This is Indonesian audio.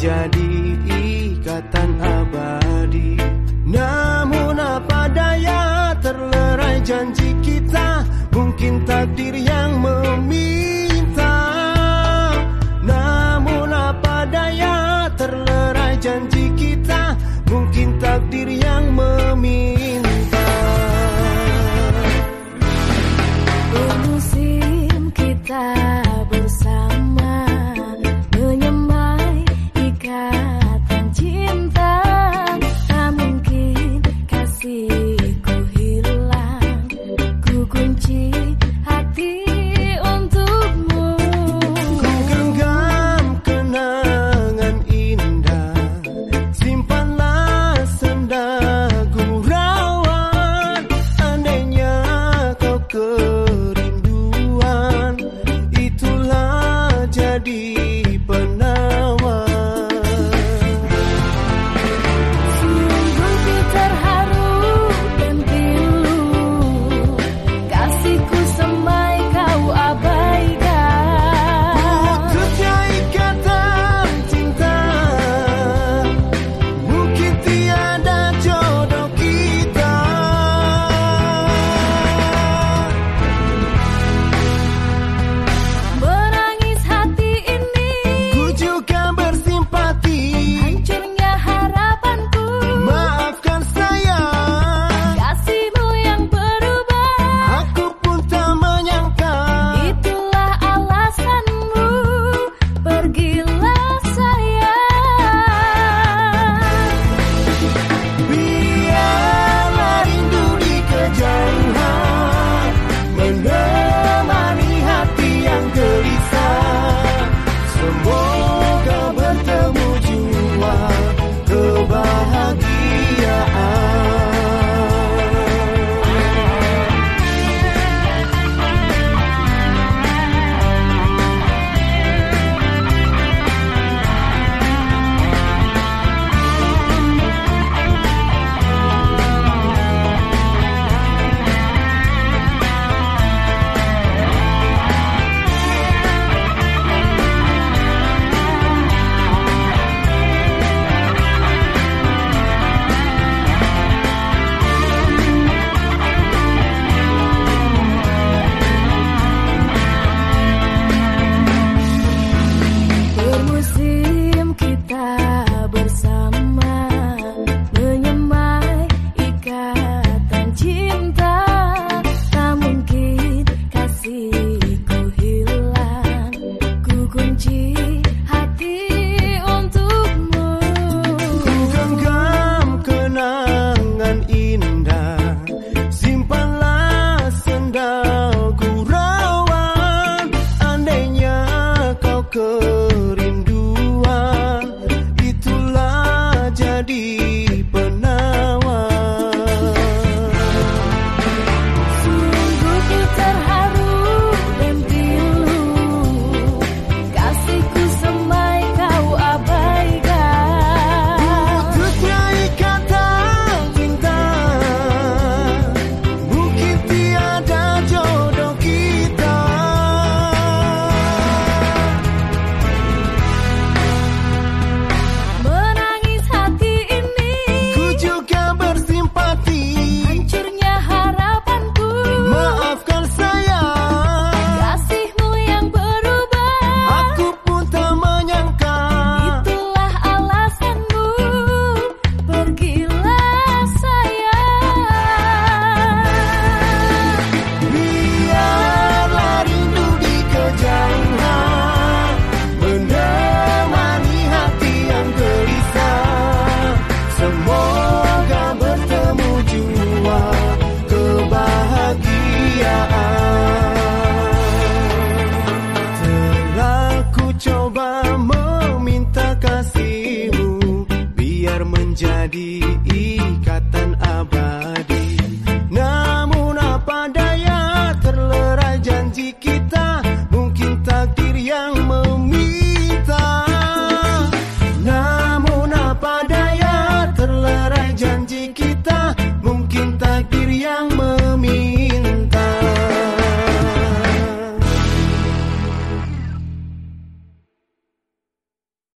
menjadi ikatan abadi. Namun apa daya terlerai janji kita? Mungkin takdir yang good. 天。